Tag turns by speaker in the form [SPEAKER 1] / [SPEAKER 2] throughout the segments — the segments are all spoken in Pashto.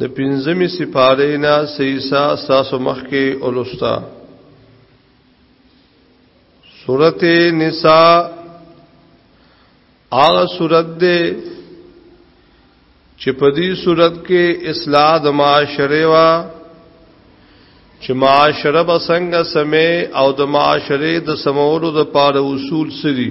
[SPEAKER 1] د پنځمې سپاره نه سیسا ساسو مخ کې اولستا سورته نساء هغه سورته ده چې په دې سورته کې اصلاح د معاشره وا چې معاشره به څنګه سمې او د معاشره د سمولو د پاره اصول سری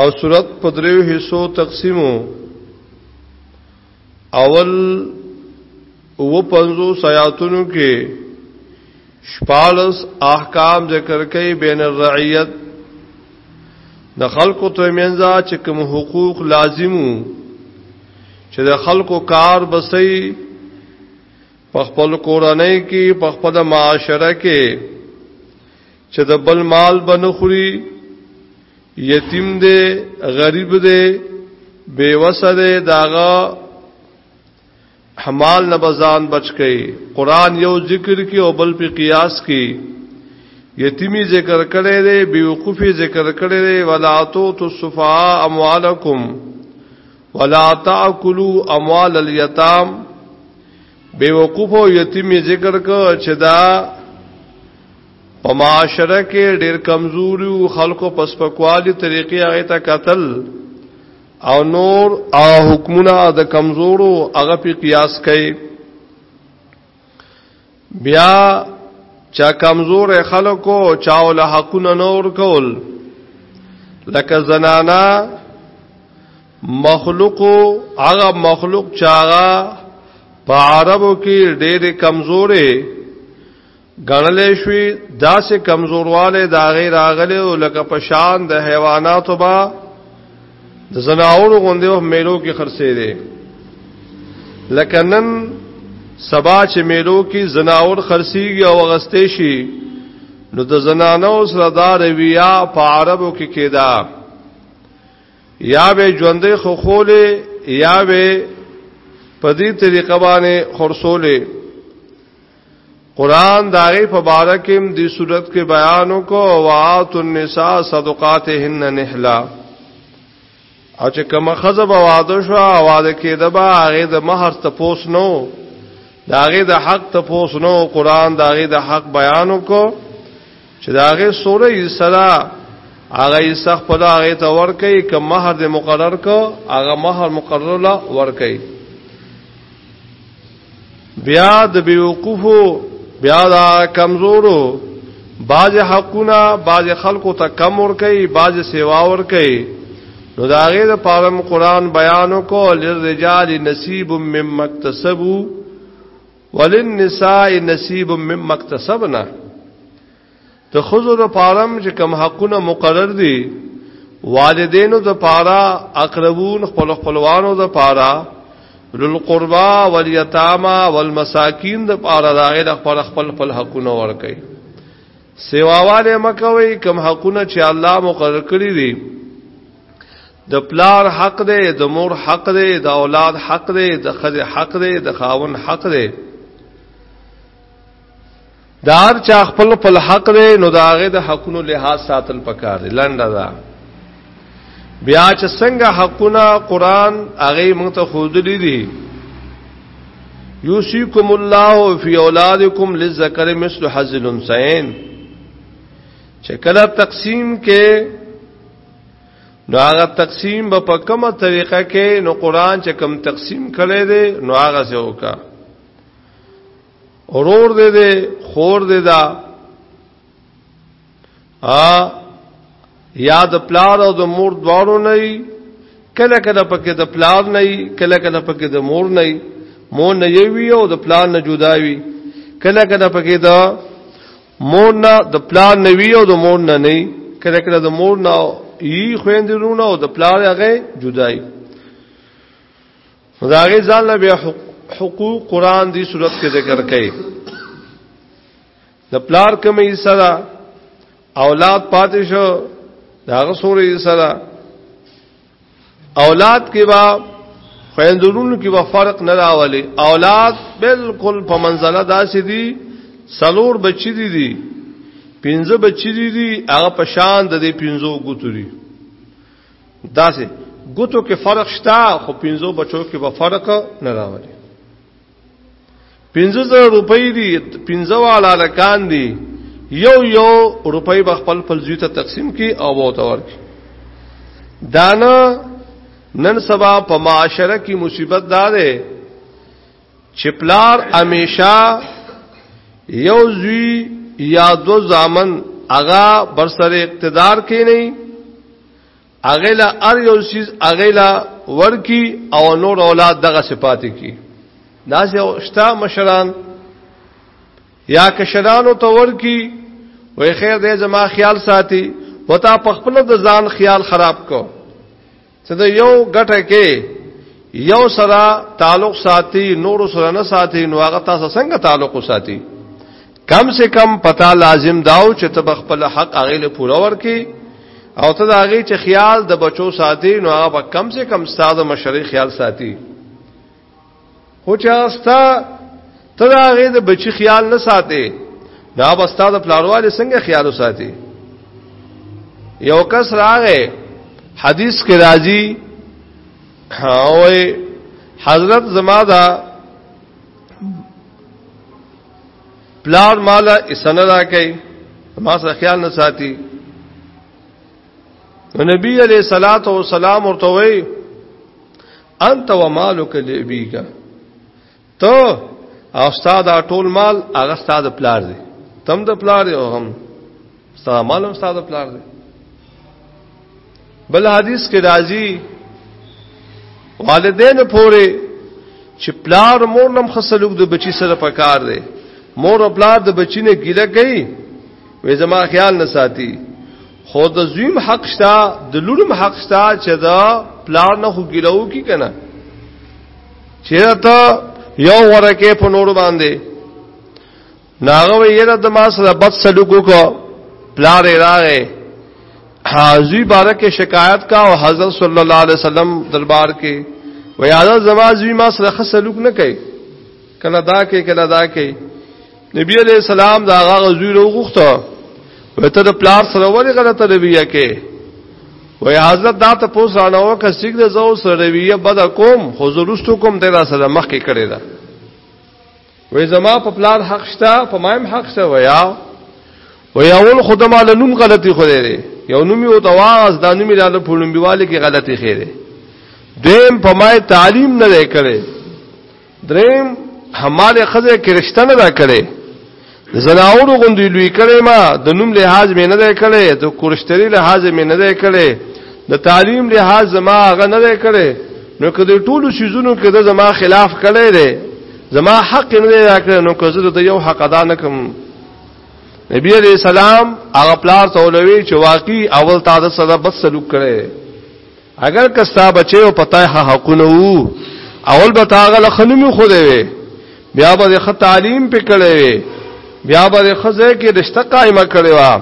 [SPEAKER 1] او صورت په دریو حصو تقسیمو اول و پنځو سیاتونو کې شپالس احکام ذکر کوي بین الرعیت د خلکو ترمنځ چې کوم حقوق لازمو چې د خلکو کار بسي په خپل کورنۍ کې په خپل معاشره کې چې د بل مال بنخوري یتیم دی غریب دی بے وسه دی داغه حمال نبزان بچ کئ قران یو ذکر کی او بل په قیاس کی یتیمی ذکر کړي دی بیوقوفی ذکر کړي دی ولا تو تصفا اموالکم ولا تاکلوا اموال الیتام بیوقوف او یتیمی ذکر کو چې دا په معاشره کې ډیر کمزوري او خلکو پس پکوالي طریقې هغه ته قتل او نور او حکمونه د کمزورو هغه په قیاس کوي بیا چا کمزور خلکو چاو له حقونه نور کول لکه زنانا مخلوق هغه مخلوق چاغه په عربو کې ډېر کمزورې ګڼلې شوې داسې کمزورواله دا غیر راغلي او لکه پشان د حیواناتو با د زناورو غوندې په میلو کې خرڅې دي لکه نن سبا چې میلو کې زناور خرڅيږي او غستې شي نو د زنانو سره دا رویا په عربو کې کېدا یا به ژوندې خو خولې یا به په دې طریقه باندې خرصولې قران داغه فبارکم دی صورت کې بیان کو وات النساء صدقاتهن نحلا او چې کوم خزه به واده شو واده کېده به هغه د مہر ته پوس نو داغه د حق ته پوس نو قران داغه د حق بیان کو چې داغه سوره یسرا هغه یې صح په هغه ته ور کوي کوم مہر د مقرر کو هغه مہر مقرره ور کوي بیا د بیوقوفو بیا دا کمزورو باز حقونه باز خلکو ته کم ور کوي باز سیوا ور کوي نو دا غي د پارم قران بیان کو للرجال نصیب مم مکتسبو وللنساء نصیب مم مکتسبنا د خزو د پارم چې کم حقونه مقرر دي والدینو د پارا اقربون خپل خپلوانو د پارا للقربا والیتاما والمساکین د پارا داغه د خپل خپل خپل حقونه ورکي سیواواله مکوي کم حقونه چې الله مقرر کړی دي د پلار حق دی د مور حق دی د اولاد حق دی د خځه حق دی د خاون حق دی دا هر چا خپل خپل حق دی نو دا هغه د حقونو لحاظ ساتل پکار دی لنډه ده بیا چې څنګه حقونه قران هغه موږ ته خود لیدي یوسیکم الله فی اولادکم للذکر مثل حظ الانثیین چې کله تقسیم کې نو هغه تقسیم به په کومه طریقه کې نو قران چې کوم تقسیم کړي دي نو هغه څه وکړه اورور دې دې خور دې دا ا یاد پلار او د مور دواړو نه کله کله پکې د پلار نه کله کله پکې د مور نه مور نه یوي او د پلار نه جدا وي کله کله پکې د مور نه د پلار نه وی او د مور نه نه کله کله د مور نه یي خويندرونه او د پلار هغه جدای داغه ځان له بیا حقوق قران دی صورت کې ذکر کړي د پلار کمی سره اولاد پاتې شو داغه سورې سره اولاد کې با خويندرونو کې با فرق نه راولي اولاد بالکل په منزله داسې دي سلور بچی دي دي پنځه بچی دي دي هغه پشان د دې پنځو ګوتوري داسې ګوتو کې فرق شته خو پنځو بچو کې به فرق نه راوړي 15000 روپۍ دي 15 والا لکان دي یو یو روپۍ به خپل خپل زوی ته تقسیم کی او وو ته ورکی دانا نن سبا په معاشره کې مصیبت دار دی چې پلار امیشا یو زوی یا دو زامن اغا برسر اقتدار کې نه اغه لا ار یو سیز اغه لا ورکی او نور اولاد دغه صفات کی دا چې شتا مشران یا کشرانو ته ورکی وای خیر دې زما خیال ساتي وتا په خپل د ځان خیال خراب کو چې د یو ګټه کې یو سره تعلق ساتي نور سره نه ساتي نو هغه تاسو څنګه تعلق ساتي کم سے کم پتا لازم داو چې تب خپل حق هغه له پوره ورکي او ته دا هغه چې خیال د بچو ساتي نو هغه کم سے کم ستاسو مشري خیال ساتي خو چې استا ته دا غي د بچی خیال نه ساتي دا به استا د پلارواله څنګه خیال وساتي یو کس راغې حدیث کې راځي هاوي حضرت زما دا پلار مالا اسنه را کوي ما سره خیال نه ساتي نبی علیہ الصلات والسلام ورته وی انت و مالک لابیکا تو او استاد ټول مال هغه استاد پلار دی تم د پلار دی او هم استاد مال او استاد پلار دی بل حدیث کې راځي والدین پورې چې پلار مور نم خسلوک د بچی سره پکار دی مور او پلار د بچی نه ګیله کوي وې زما خیال نه ساتي خو د زویم حق شته د لورم حق شته چې دا پلار نه خو ګیلو کی کنه چې ته یو ورکه په نور باندې ناغه ویره د ما سره بد سلوک وکړه پلار یې راغې حاضی بارکه شکایت کا او حضرت صلی الله علیه وسلم دربار کې ویاده زما زوی ما سره خسلوک نه کوي کله دا کې کله دا کې نبی علیہ السلام دا هغه زوی وروغخته وته د پلار سره ولې غلطه رویه کې وای حضرت دا ته پوس رانه و که سیګ د زو سره رویه بد کوم خو زرستو کوم د را سره مخ کې کړی دا وای زما په پلار حق شته په مایم حق شته ویا وای اول خدما له نوم غلطي خو دی یو نوم یو تواز دا نوم لاله پړم بیواله کې غلطي خیره دیم په مای تعلیم نه کړي دریم هماله خزه کرشته نه دا کړي زناورو غوندي لوی کړي ما د نوم لحاظ مې نه ده کړي د کورشتري لحاظ مې نه ده کړي د تعلیم لحاظ ما هغه نه ده کړي نو کله ټولو شیزونو کې د زما خلاف کړي دي زما حق نه ده کړي نو که زه د یو حق ادا نه کوم نبی علیہ السلام هغه پلار تولوي چې واقعي اول تا د سره بد سلوک کړي اگر کستا بچي او پتا ها حقونه وو اول به تاغه لخنمی خو دی وي بیا به خ تعلیم پکړې وي بیا به خزه کې رشتہ قائمه کړې وا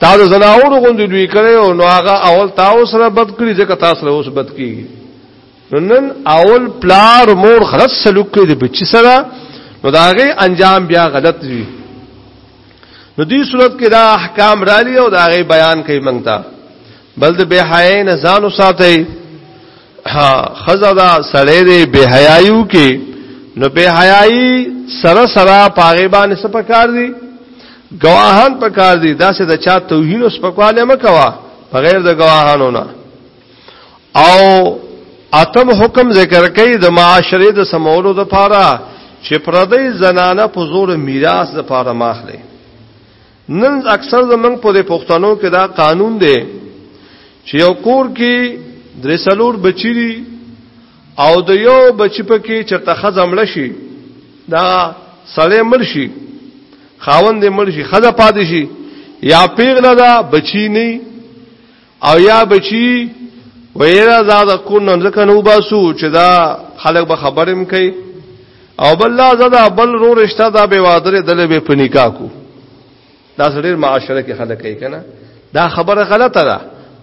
[SPEAKER 1] تا د زناورو غوند دوی کړې او نو هغه اول تا سره بد کړی ځکه تاسو سره اوس بد کیږي نن اول پلار مور غلط سلوک کوي د بچی سره نو داغه انجام بیا غلط وي نو دې صورت کې دا احکام را لې او داغه بیان کوي مونږ ته بل د بے حیاي نه ځان وساتئ ها خزا دا سړی دی بے حیايو کې نو بے حیاي سره سره پاغه باندې سپکار دي گواهان پکار دي دا سه د چا توهین او سپکواله مکوا بغیر د گواهانو نه او اتم حکم ذکر کوي د معاشره د سمولو د پاره چې پردې زنانه په زور میراث د پاره ماخلي نن اکثر زمنګ په دې پښتنو کې دا قانون دی چې یو کور کې درې سلور بچی دي او د یو بچی په کې چرته خزمړ شي دا سړی مړ شي خاوند مړ شي خزه پاتې شي یا پیغله دا بچی نه او یا بچی ویرا زاد کون نن ځکه نو باسو چې دا خلک به خبرم کوي او بل لا زدا بل رو رشتہ دا به وادر دل به پنیکا کو دا سړي معاشره کې خلک کوي کنه دا خبره غلطه ده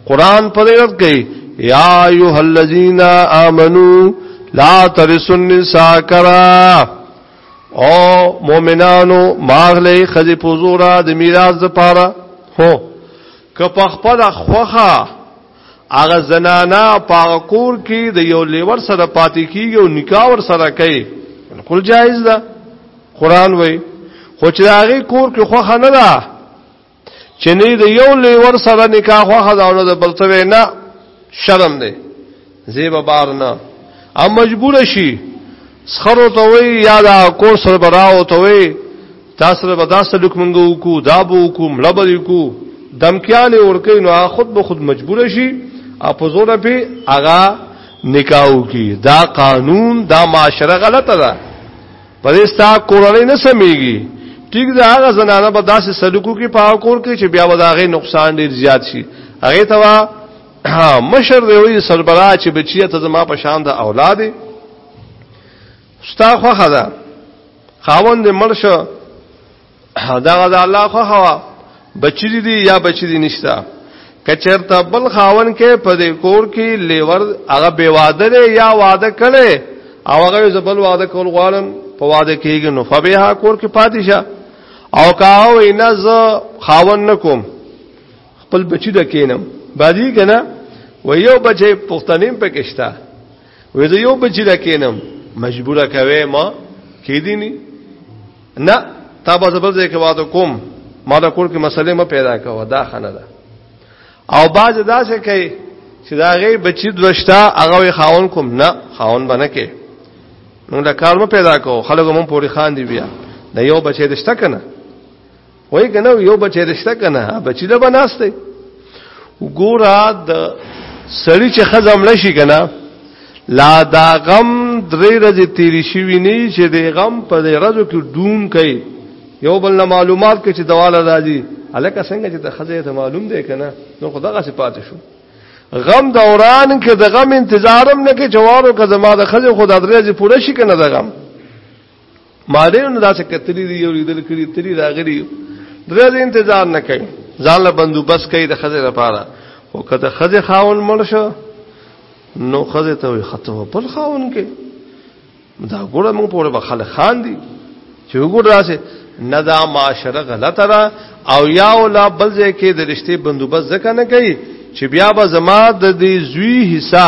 [SPEAKER 1] قران په دې رد کوي یا ایه الذین آمنو لا ترسوا النساء کرا او مؤمنانو ماغله خزي پوزورا د میراث لپاره هو که په خپل خوخه هغه زنانا په کور کې د یو لیور سره پاتې کیږي او نکاح ور سره کوي بالکل جایز ده قران وای خو چې هغه کور کې خوخه نه ده چې نه د یو لیور سره نکاح خوخه دا ول د بلتوي نه شرم دی زیب بار نه ام مجبور شي سخرو ته وي یا دا کور سره براو ته وي تاسو به دا سلوک منګو کو دا بو کو ملبر کو دمکیان ورکې نو خود به خود مجبور شي اپ زور په اغا نکاو کی دا قانون دا معاشره غلطه ده پرستا کورنۍ نه سميږي ټیک دا هغه زنانه به داسې سلوکو کې پاو کور کې چې بیا وداغه نقصان ډیر زیات شي هغه ته ها مشر دی وی سربرا چې بچی ته زما په شان د اولاد ستا خو خدا خاوند مرشه دا غدا الله خو هوا بچی دی یا بچی دی نشتا کچرته بل خاون کې په دې کور کې لیور هغه به واده دی یا واده کړي او هغه زبل واده کول غواړم په واده کېږي نو فبها کور کې پاتې شه او کاو نه ز خاون نکوم خپل بچی د کینم بازی کنه و یو بچی پښتنیم پکشتا و زه یو بچی د کینم مجبور کوي ما کیدینی نه تا به زبر ځای کې واده کوم ما د کور کې مسلې ما پیدا کوه دا خنه ده او باز داسې کوي چې دا غي بچی دوشتا هغه خاون کوم نه خاون بنه کې نو دا کار مو پیدا کو خلکو مون پوری خان دی بیا د یو بچی دشته کنه وای کنه یو بچی رشتہ کنه بچی له بناسته ګورا د سړی چې خزم لشي کنه لا دا غم درې ورځې تیری شي ویني چې د غم په ورځو کې ډون کوي یو بل نه معلومات کې چې دواله راځي الکه څنګه چې د خزه ته معلوم دی کنه نو خدغه څه پاتې شو غم دوران کې د غم انتظارم نه کې جوارو که زما د خزه خدای درې ورځې پوره شي کنه د غم ما دې نو داسې کتلی دی یو لیدل کړی تری راغلی درځ انتظار نه کوي ځان له بندوبست کوي د خزه لپاره او کته خزه خاون مړ شو نو خزه ته خطو په خاون کې دا ګوره موږ په وربه خلک خان دي چې وګور راسه نه دا معاشره غلطه ده او یا ولا بل ځای کې د رشته بندوبست ځکه نه کوي چې بیا به زما د دې زوی حصہ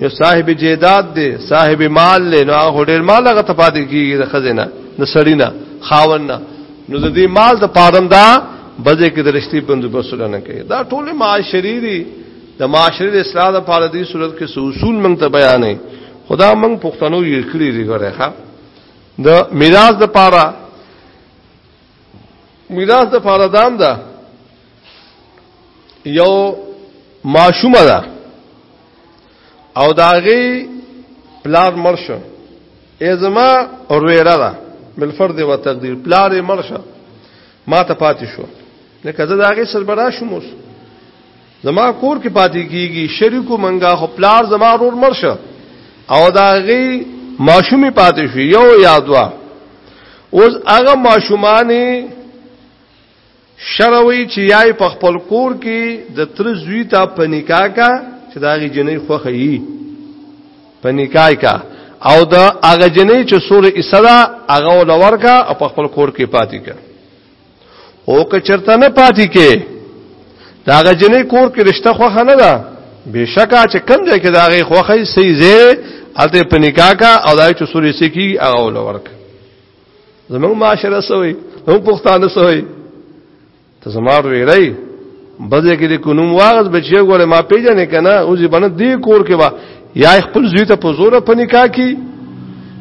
[SPEAKER 1] یو صاحب جیداد دی صاحب مال له نو هغه ډیر مال هغه تپاتې کیږي د خزینه د سړینا خاوننا نو د دې مال د پادم دا بځه کې د رښتې بندو بسره نه کوي دا ټول معاشري دي د معاشري د اصلاح د پاره دي صورت کې اصول موږ ته بیانې خدا موږ پښتنو یې کړی دی غره ښا د میراث د پاره میراث د پاره دام ده دا یو ماشومه ده او داغي پلار مرشه ازما اورویرا ده بل فرد و تقدیر پلار مرشه ما ته پاتې شو لکه زه داغي سربرا شوم اوس زما کور کې پاتې کیږي شریکو منګه خو پلار زما رور مرشه او داغي ماشومی پاتې شو یو یا دوا اوس هغه ماشومانه شروي چې یای په خپل کور کې د تر زوی ته په نکاح کا چې دا غي جنې خوخه یي په نکاح کا او دا هغه جنې چې سور اسدا هغه ولور کا او په خپل کور کې پاتې کا او که چرته نه پاتې کې دا هغه جنې کور کې رشتہ خوخه نه ده بشکا چې کم ځای کې دا غي خوخه سي زه الته په نکاح کا او دا چې سور اسې کی هغه ولور کا زموږ معاشره سوی هم پښتانه سوی ته زمار ویړی بځه کې د کونوم واغز بچي ګوره ما پیژنې کنه او زی باندې دی کور کې وا یا خپل زوی ته په زور په نکاح کې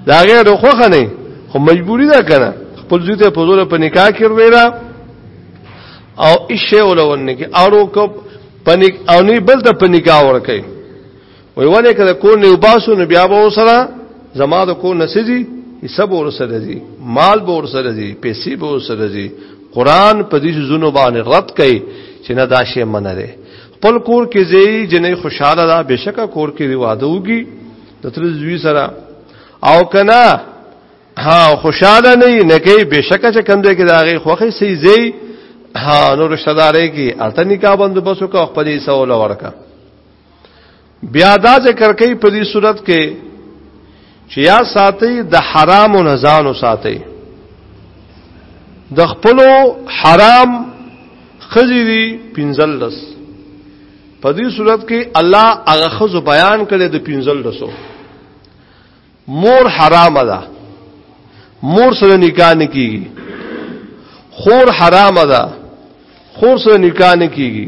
[SPEAKER 1] دا غیر خوخه نه خو مجبوری ده کنه خپل زوی ته په زور په نکاح کې ویرا او ایشه ولونه کې اورو کو پنیک او نه بل ته په نکاح ور کوي وی ونه کله کور نه وباسو نو بیا به سره زما د کور نسجی حساب ور سره دي مال به ور سره دي پیسې به ور سره دي قران په دې زونو باندې رد کړي چې نه دا شی منه ده خپل کور کې زی جنې خوشاله ده بشکه کور کې واده وږي د تر زوی سره او کنا ها خوشاله نه نه کوي بشکه چې کم دی کې دا غي خوخه سي زی ها نو رشتہ داري کې الته نکاح بندوبس وکړه خپلې سوال ورکړه بیا دا ذکر کوي په دې صورت کې چې یا ساتي د حرام او نزان ساتي د خپل حرام خزي دي پنځلس په دې صورت کې الله هغه خزو بیان کړي د پنځلسو مور حرام ده مور سره نکاح نه کیږي خور حرام ده خور سره نکاح نه کیږي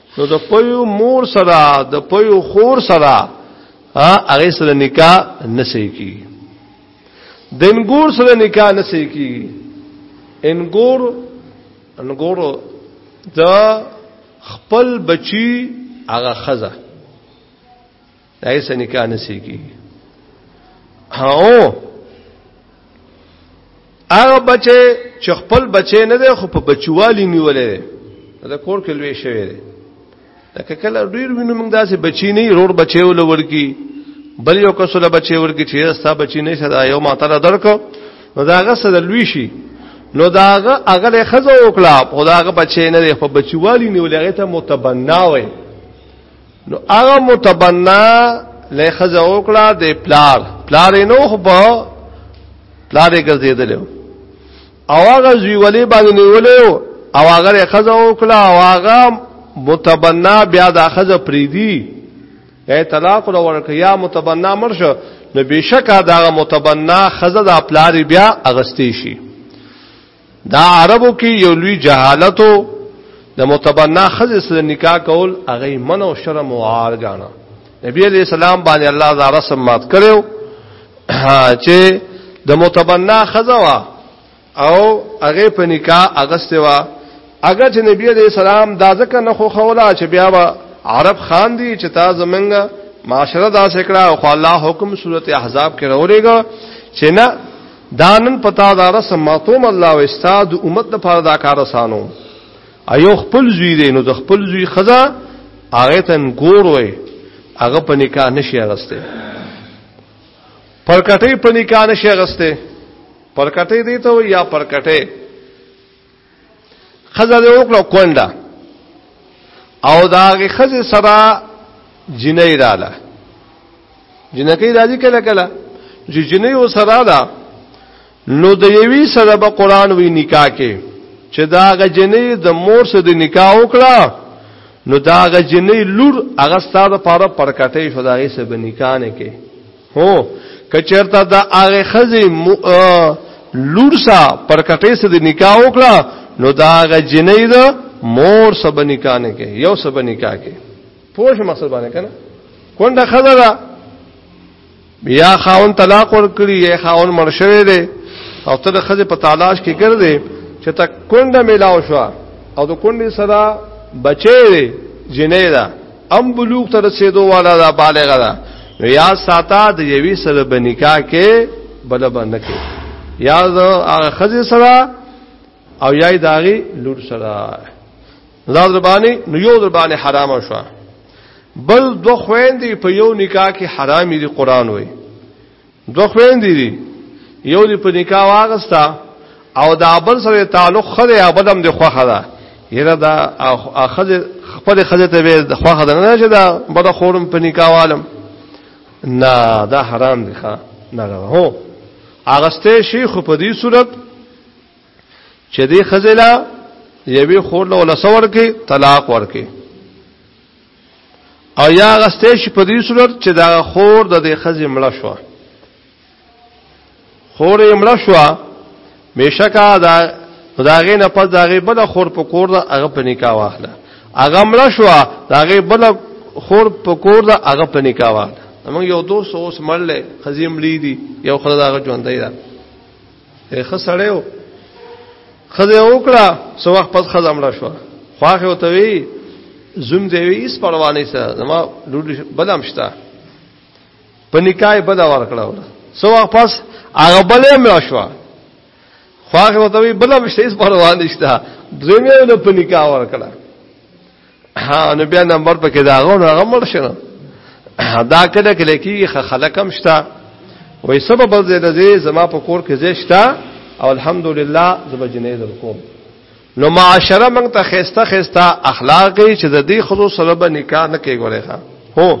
[SPEAKER 1] نو د پيو مور سره د پيو خور سره هغه سره نکاح نسې کی دنګور سره نکاح نسې کی انګور انګور د خپل بچی هغه خزه دای سه نکاح نسی کی هاو هغه بچي چې خپل بچي نه دی خو په بچوالي نیولې دا کور کې لوي شوی دی لکه کله ډیر وینم موږ داسې بچی نه رور بچي ول ورکی بل یو کس له بچي ورکی چې ستا بچی نه شدا یو ماته را درک نو داغه سره لوي شي نو داغه اغله خزه وکړه خداغه بچی نه دی خو بچوالي نیولې هغه ته متبنا وای نو هغه متبنا له خزه وکړه د پلار پلار نو خو په پلار یې ګرځیدل او هغه زوی ولې باندې نیولې او هغه خزه وکړه او هغه متبنا بیا د خزه پریدي اے طلاق لو ورکه یا متبنا مرشه نو بشکا دا متبنا خزه د پلار بیا اغستې شي دا عربو کې یو لوی جهالتو د متبنا خزې سره نکاح کول هغه من او شرم او عار غاڼه نبی علیہ السلام باندې الله دا رسم مات کړو چې د متبنا خزه وا او هغه په نکاح اغسته وا اگر چې نبی علیہ السلام دا ځکه نه خو خولا چې بیا وا عرب خان دي چې تا زمنګ معاشره دا سکړه او الله حکم سورته احزاب کې راولېګا چې نه دا نن پتا دا رسم ماتوم الله او استاد امت د پاره دا کار سانو ایو خپل زوی دی نو د خپل زوی خزا هغه تن ګور وای هغه په نکاح نشي اغسته پرکټې په نکاح نشي اغسته پرکټې دی ته یا پرکټې خزه دې وکړه کونډه او دا غي خزه سره جنې رااله جنکې راځي کله کله چې جنې و سره ده نو د یوي سره به قران وی نکاح کې چې دا غ جنې د مور سره د نکاح وکړه نو دا غ جنې لور هغه ستاره پاره پرکټې شو دا غي سره نکاح نه کې هو کچرته د هغه خزه لور سا پر کټې سره د نکاح وکړه نو دا هغه جنې ده مور سب نکاح نه کوي یو سب نکاح کوي پوه مقصد باندې کنه کونډه خزه ده بیا خاون طلاق ورکړي یا خاون مرشوي دي او ته د خزه په تلاش کې ګرځي چې تا کونډه ملاو شو او د کونډې سره بچي جنې ده ام بلوغ تر رسیدو والا دا بالغه ده نو یا ساته د یوی سره بنکا کې بل باندې کې یا هغه خزه سره او یای داغي لور سره زاد ربانی نو یو ربانی حرام شو بل دو خويندې په یو نکاح کې حرامي دي قران وایي دوه خويندې دي یو دی په نکاح واغستا او دا بل سره تعلق خره ابدم دی خوخه ده یره دا اخذ خپل خزه ته به خوخه ده نه چې دا بده خورم په نکاح عالم نه دا حرام دی ښا نه هو اغسته شیخ په دې صورت چې دې خزلا یوی خور له لسور کې طلاق ورکې او یا غستې شي په دې صورت چې دا خور د دې خزې مړه شو خور یې مړه شو بشکا دا داغه نه پس داغه بل خور په کور دا هغه په نکاح واخله هغه مړه شو داغه بل خور په کور دا هغه په نکاح واخله موږ یو دوه سوس مړلې خزې مړې دي یو خدای هغه ژوندې ده اے خسړې و خزه وکړه سو وخت پس خزه مړه شو خواخه وته وی زوم دی وی اس پروانه سره زما ډوډۍ بدام شتا په نکای بدا ور کړه سو وخت پس هغه بلې مړه شو خواخه وته وی بدام شته اس پروانه شتا زمې له په نکای ور کړه ها نو بیا نمبر پکې دا غو نه غمر شنه دا کله کله کې خلکم شتا وې سبب بل زیاده زی زما په کور کې زیشتا او الحمدلله زما جنې در کوم نو معاشره موږ ته خيسته خيسته اخلاقي چې د دې خلکو سره به نکاح نه کوي غوړي هو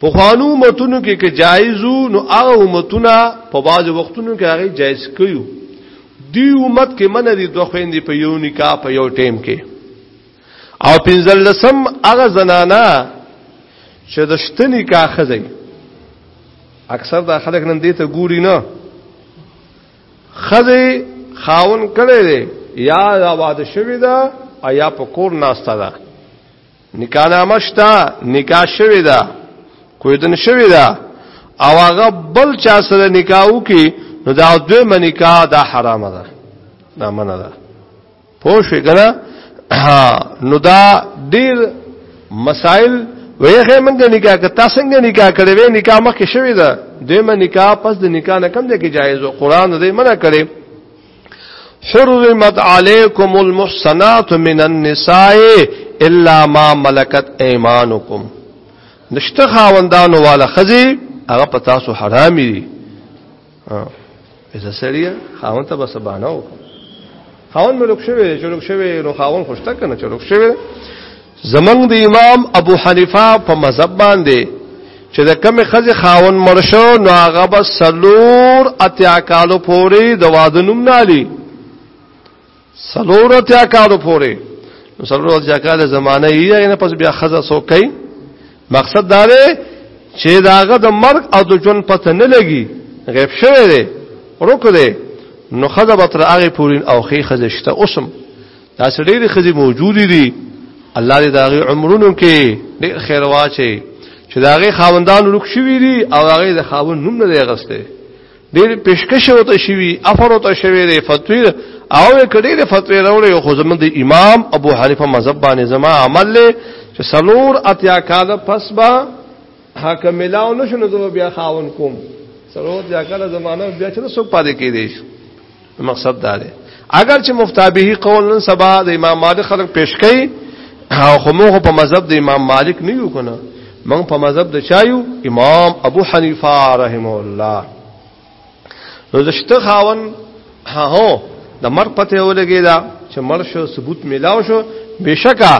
[SPEAKER 1] په خوانو متونو کې کې جایزو نو هغه امتونه په بعض وختونو کې هغه جایز کيو دی امت کې من دي دوه خويندې په یو نکاح په یو ټیم کې او پنځل لسم هغه زنانا چې د شته نکاح خزي اکثر دا خلک نن دې ته ګوري نه خزي خاون کړي یا دا واده شوی دا یا په کور ناشته ده نکاح نامه شته نکاح شوی دا کویدن شوی دا او هغه بل چا سره نکاح وکي نو دا دوی منکاح دا حرام ده دا منه ده پوه شئ کنه نو دا ډیر مسائل ویغه من د نکاح که تاسو څنګه نکاح کړې وې نکاح مخکې شوی دا دوی منکاح پس د نکاح نه کم ده کې جایز او قران دې منع کړي حرمت علیکم المحصنات من النساء الا ما ملکت ایمانکم نشته خاوندانو والا خزي هغه پتا سو حرامي دي اذا سړیا خاون ته بس بانو خاون ملک شوی چې لوک شوی نو خاون خوشته کنه چې لوک شوی زمنګ د امام ابو حنیفه په مذهب باندې چې د کم خزه خاون مرشو نو هغه به سلور اتیا کالو پوري د واده نوم نالي سلور اتیا کالو پوري نو سلور اتیا کال زمانه یې نه پس بیا خزه سو کوي مقصد دا دی چې داغه د مرګ او د ژوند پته نه لګي غیب شوی دی روک دی نو خزه به تر هغه پوري او خې خزه شته اوسم دا سړي خزي موجود دي الله دې داغي عمرونو کې ډېر خیر واچي چې داغي خاوندان لوک شوی دي او هغه د خاوند نوم نه دی غسته ډېر پیشکش وته شوی افر وته شوی دی فتوی او کډې د فتوی راوړې خو زموږ د امام ابو حنیفه مذهب باندې زما عمل له چې سلور اتیا کاله پس با حاکم ملاو نشو نو بیا خاون کوم سلور اتیا کاله زمانہ بیا چې څوک پاتې کېدی شي مقصد دا دی اگر چې مفتابهی قول نن سبا د امام مالک خلک پیش کوي او خو موږ په مذهب د امام مالک نه یو کنه موږ په مذهب د چایو امام ابو حنیفه رحم الله نو زشت خاون ها هو د مر پته ولګی دا چې مر شو ثبوت میلاو شو بشکا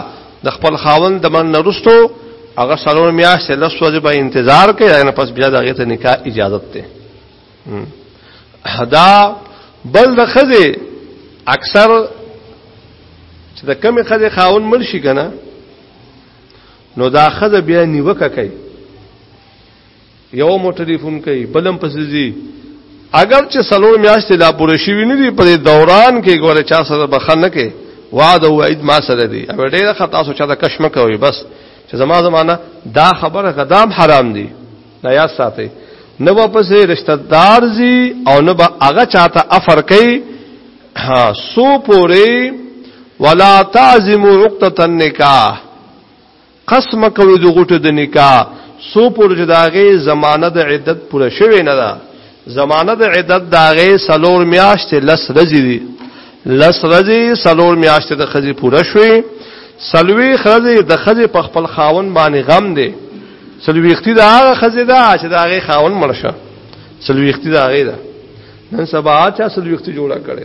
[SPEAKER 1] د خپل خاون د من نرستو هغه سلام میاش له سوځي به انتظار کوي نه پس بیا دغه ته نکاح اجازه ته دا بل د خزه اکثر چې د کمی خزه خاون مل شي کنه نو دا خزه بیا نیوکه کوي یو مو ټلیفون کوي بلم پسې زی اگر چې سلور میاشتې لا پوره شي ویني دی په دوران کې ګوره چا سره بخنه کې وعد او عید ما سره دی او ډیره خطا سوچا د کشمکه وي بس چې زما زمانہ دا خبره غدام حرام دی نه یاد ساتي نه واپس رشتہ دار زی او نه به هغه چاته افر کوي ها سو پوری ولا تعزم عقده النکاح قسم کوي د غټه د نکاح سو پور جداغه زمانه د عدت پوره شوی نه ده زمانه د عدت داغه سلور میاشت لس رزی دی لس رزی سلور میاشت د خزی پوره شوی سلوی خزی د خزی په خپل خاون باندې غم دی سلوی اختی د هغه خزی دا چې داغه خاون مرشه سلوی اختی داغه دا نن سبا چا سلوی اختی جوړه کړي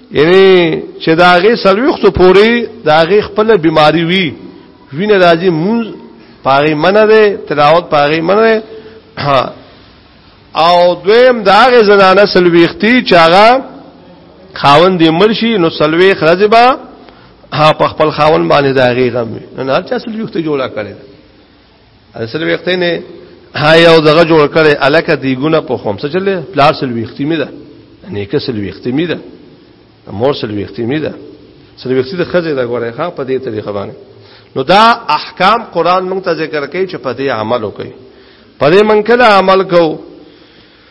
[SPEAKER 1] یعنی چې داغه سلوخت پوری داغه خپل بیماری وی وینه راځي مونږ پاغي منه ده تلاوت پاغي منه او دویم داغه زنانه سلوختی چې هغه خاون دی مرشي نو سلوي خرجبا په خپل خاون باندې داغي غم نه نه چا سلوخت جوړه کړي اصل وخته نه هاي او دغه جوړ کړي الکه دیګونه په خوم څه چلې پلار سل ویختي می ده نیکه سل ویختي می ده مور سل ویختي می ده سل ویختي د خزه دا غوړې ښا په دې طریقه باندې نو دا احکام قران مونږ ته ذکر کوي چې په دې عمل وکړي په دې مونږ کله عمل کوو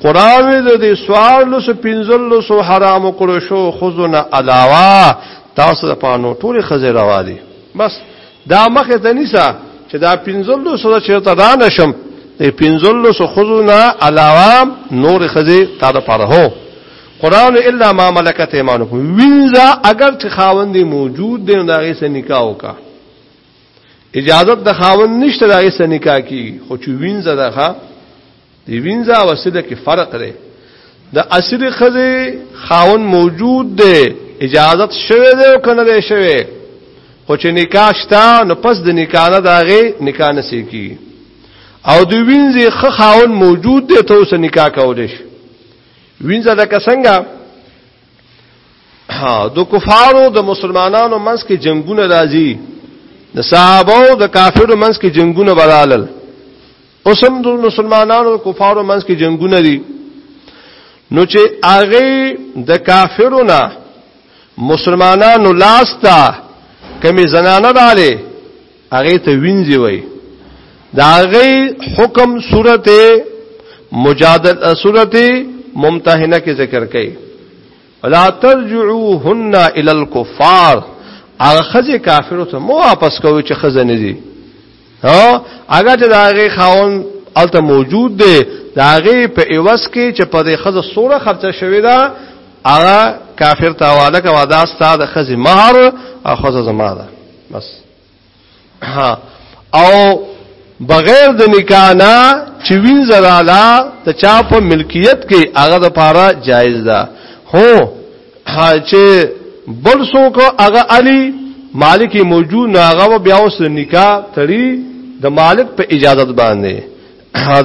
[SPEAKER 1] قراوی د دې سوار لس پنځل لس حرام کړو شو خزونه علاوه تاسو د پانو ټول خزه روا دي بس دا مخه ته نیسا چې دا پنځل لس چې ته دا نشم د پنځل لس خزونه علاوه نور خزه تا د پاره هو قران الا ما ملکت ایمانکم وینځه اگر چې خاوند موجود دی نو دا غي سره نکاح وکا اجازه د خاوند نشته دا غي سره نکاح کی خو چې وینځه ده دی وینځه او اسیده کې فرق دی د اسید خزه خاون موجود دی اجازت شوه دی او کنه دی شوه خو چې نکاح شتا نو پس د نکاح نه داغه نکاح نه سکی او د وینځه خ خاون موجود دی ته اوس نکاح کولې شي وینځه د کسنګا ها د کفارو د مسلمانانو منځ کې جنگونه راځي د صحابه او د کافرو منځ کې جنگونه برالل اوس هم د مسلمانانو او کفارو منځ کې جنگونه دي نو چې هغه د کافرو نه مسلمانانو لاستا کمی زنانه رااله هغه ته وینځي وای دا هغه حکم سورته مجادله سورته ممتحنه کې ذکر کړي ولا ترجعوهن الى الكفار هغه خزه کافرو ته مو واپس کوي چې خزه نه دي ها هغه چې دا غي خاون الته موجود دی دا غي په ایواز کې چې په دې خزه سوره خرچه شوې ده هغه کافر ته واده کا واده استا د خزه مہر او خزه زما ده بس ها او بغیر د نکاح نه چې وین زرالا د چا په ملکیت کې هغه د پاره جایز ده هو چې بل څوک هغه علي مالک موجود نه هغه بیا اوس نکاح تړي د مالک په اجازه باندې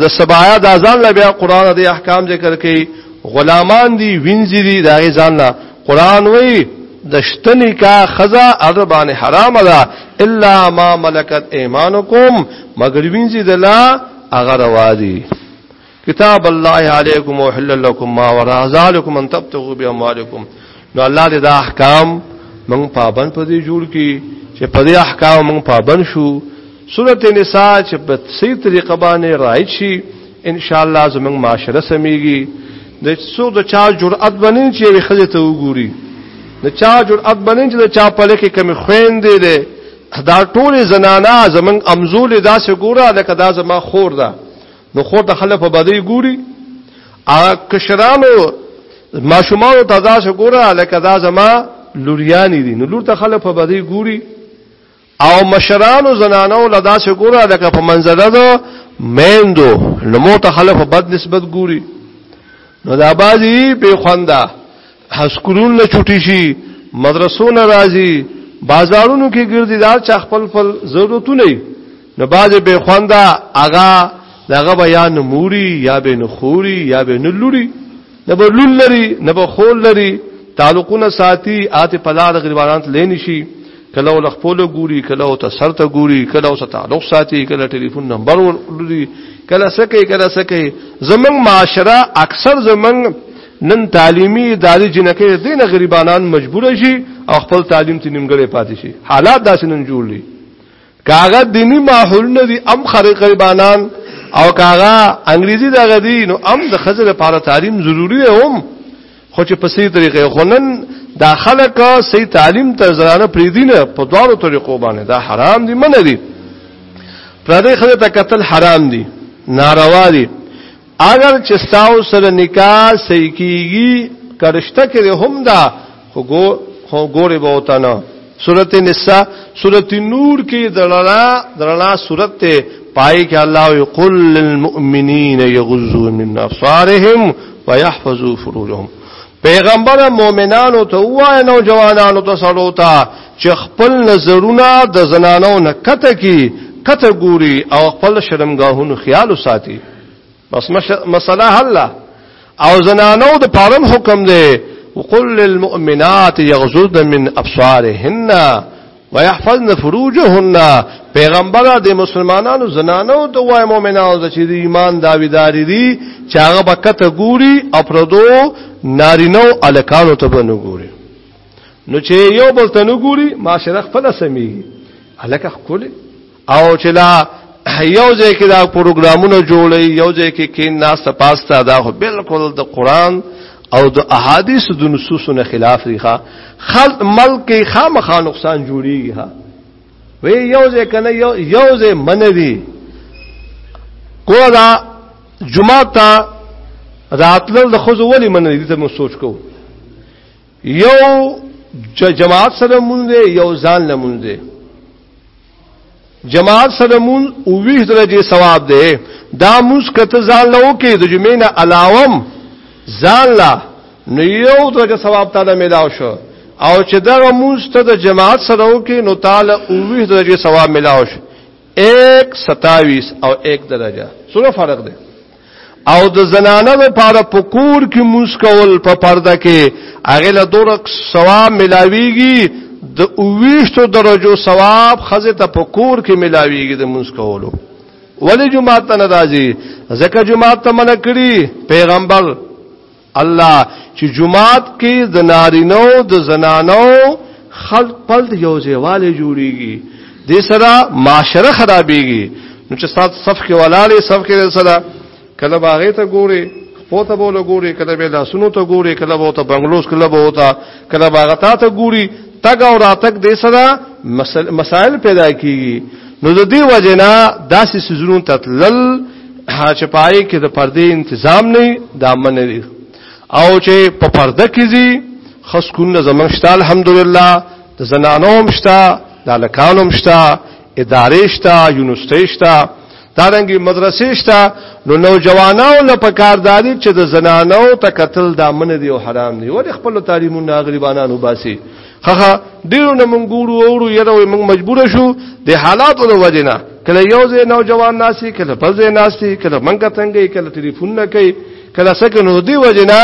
[SPEAKER 1] د سبایا د ځان له بیا قران د احکام ذکر کوي غلامان دي وینځي دي دا ځان له قران وایي د شتنی کا خزا اربان حرام ده الا ما ملکت ایمانکم مگر وینځي دلا اگر وادي کتاب الله علیکم وحل لكم ما وراء ذلكم ان تبتغوا باموالکم نو الله دې دا احکام موږ پابند پدې جوړ کی چې پدې احکام موږ پابند شو سورته نساء چې په صحیح طریقه باندې رائج شي ان شاء الله زموږ معاشره سميږي د څو د چا جرأت بنین چې وي خځه ته وګوري د چا جرأت بنین چې د چا په لکه کم خويندې ده دا ټول زنانا زمنګ امزول داسې ګوره لکه دا زما خور ده نو خور ته خلک په بدی ګوري ا کشرانو ماشومانو ته دا څه ګوره لکه دا زما لوریانی دي نو لور ته خلک په بدی ګوري او مشرانو زنانو لدا څه ګوره لکه په منځره ده میندو نو مو ته خلک په بد نسبت ګوري نو دا بازي په خوندا هسکولون نه چټي شي مدرسو نه راځي بازارونو کې ګرځي دا چا خپل خپل ضرورتونه نه باز به خواندا اغا دغه بیا نه موري یا به نه خوري یا به نه لوري نه به لول لري نه به خول لري تعلقونه ساتي آت پلار غریبانات لین شي کله ول خپل ګوري کله او ته سر ته ګوري کله او تعلق ساتي کله ټلیفون نمبر ورلوري کله سکه کله سکه زمنګ معاشره اکثر زمنګ نن تعلیمی اداري جنکه دینه غریبانان مجبور شي او خپل تعلیم ته نیمګړې پاتې شي حالات داسې نن جوړ دي کاغه دینی ماحول نه دي ام خرې غریبانان او کاغه انګریزي دغه دي نو ام د خزر لپاره تعلیم ضروری دی هم خو چې په سي طریقې خونن دا خلک سي تعلیم ته زرانه پریدینه په دوارو طریقو باندې دا حرام دي منه دي پردې خزر ته قتل حرام دي ناروا دي اگر چې ستاسو سره نکاح صحیح کیږي کرشته کې هم دا خو خو ګوره به وته نه سورته نساء سورته نور کې درنا درنا سورته پای کې الله یقول للمؤمنین یغضوا من ابصارهم ويحفظوا فروجهم پیغمبر مؤمنانو ته وای نو جوانانو ته سړو ته چې خپل نظرونه د زنانو نه کته کی کته ګوري او خپل شرمګاهونو خیال ساتي بس مسله حل او زنانو د پارم حکم دی وقل للمؤمنات يغضضن من ابصارهن ويحفظن فروجهن پیغمبره د مسلمانانو زنانو د وای مؤمنانو د چې ایمان داویداری دي چې هغه بکته ګوري او پردو نارینو الکانو ته بنو ګوري نو چې یو بل ته نو ګوري معاشره خپل سمي الکه خپل او چې دا یو ځای کې دا پروګرامونه جوړي یو ځای کې کې ناس پاستا دا خو بالکل د قران او د احادیث د نصوصو نه خلاف دی ښا خلق ملک کې خامخا نقصان جوړیږي ها وی یو ځای کنه یو یو ځای من دی کولا جمعه تا راتل د خو ولې من دی ته مو سوچ کوو یو جماعت سره مونږ دی یو ځان لمونږ دی جماعت سره مونږ او ویش درجه ثواب دی دا موږ کته ځان له وکي د جمعې نه علاوم ځان لا نو یو درجه ثواب تعالی ملاو شو او چې دا موږ ته د جماعت سره وکي نو تعالی او ویش درجه ثواب ملاو شو 127 او 1 درجه څه فرق دی او د زنانه لپاره په کور کې موس کول په پرده کې هغه له دورک ثواب ملاويږي د اوويشتو درجو ثواب خزه ته په کور کې ملاويږي د موس کولو ولی جمعه ته ناراضي ځکه جمعه ته منکړي پیغمبر الله چې جمعات کې د نارینو د زنانو خلق پل یو ځایواله جوړیږي د سره معاشره خرابېږي نو چې سات صف کې ولاله صف کې سره کله باغې ته ګوري پوته بوله ګوري کله به لاسونو ته ګوري کله به ته بنگلوس کله به وتا کله باغتا ته ګوري تګ او راتګ د سره مسائل پیدا کیږي نو د دې وجنه داسې سيزونو تتلل چې پای کې د پردې تنظیم نه دا من لري او چې په پرده کې زی خاص کونه زمنګ شته الحمدلله د زنانو مشتا د لکانو مشتا ادارې شته یونیورسيټي شته دارنګي مدرسې شته نو نوجوانانو له پکارداري چې د زنانو تکتل دامن دی او حرام دی ولې خپل تعلیمونه غریبانو باسي هغه ډیرو نه مونږ ګورو اورو یره وي مونږ مجبور شو د حالاتو د وجنه کله یو ځای نوجوان ناسي کله بل ځای ناسي کله مونږ څنګه کله ټلیفون نه کوي کله سکه نو دی وجنه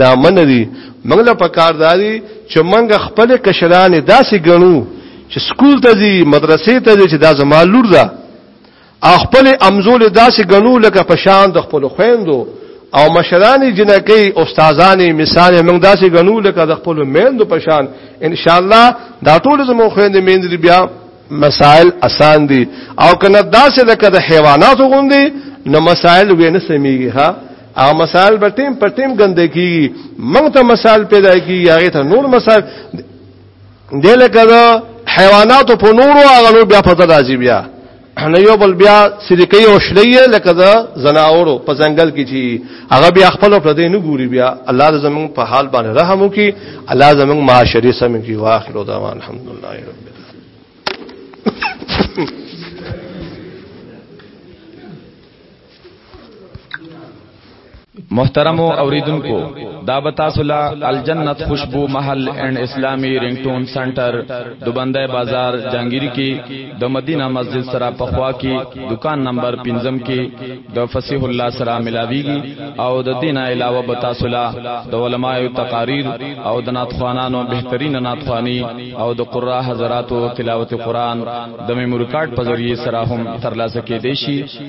[SPEAKER 1] دا من دي مونږ له پکارداري چې مونږ خپل کشران داسې ګڼو چې سکول ته ځي مدرسې ته ځي چې دا زما لور ده خپل امزول داسې غنو لکه پشان د خپل خويندو او مشرانی جنکی استادانی مثال موږ داسې غنو لکه د خپل میندو پشان ان شاء الله دا ټول زمو خويندې میندې بیا مسائل اسان دي او کنه داسې لکه د حیواناتو غوندي نو مسائل وینې سميږي ها او مسائل به ټیم په ټیم ګندګي موږ ته مسائل پیدا کیږي هغه ته نور مسائل دی لکه دا حیواناتو په نورو هغه بیا پته راځي بیا نه یو بل بیا سریکې او شلې لکه دا زناورو په ځنګل کې چې هغه بیا خپل پر دې نه ګوري بیا الله دې زموږ په حال باندې رحم وکي الله زموږ معاشري سم کې واخر او دوان الحمدلله رب العالمین
[SPEAKER 2] محترم اوریدونکو دا به تاسو لا الجنت خوشبو محل اینڈ اسلامی رنگټون سنټر دوبنده بازار جانګيري کې د مدینه مسجد سره په خوا کې دکان نمبر 15 کې د فصیح الله سره ملاويږي او د دینه علاوه به تاسو لا د علماو تقاریر او د ناتخوانانو بهترین ناتخوانی او د قرا حضراتو تلاوت قران د میموري کارت په ذریعه سره هم ترلاسه کېدې شي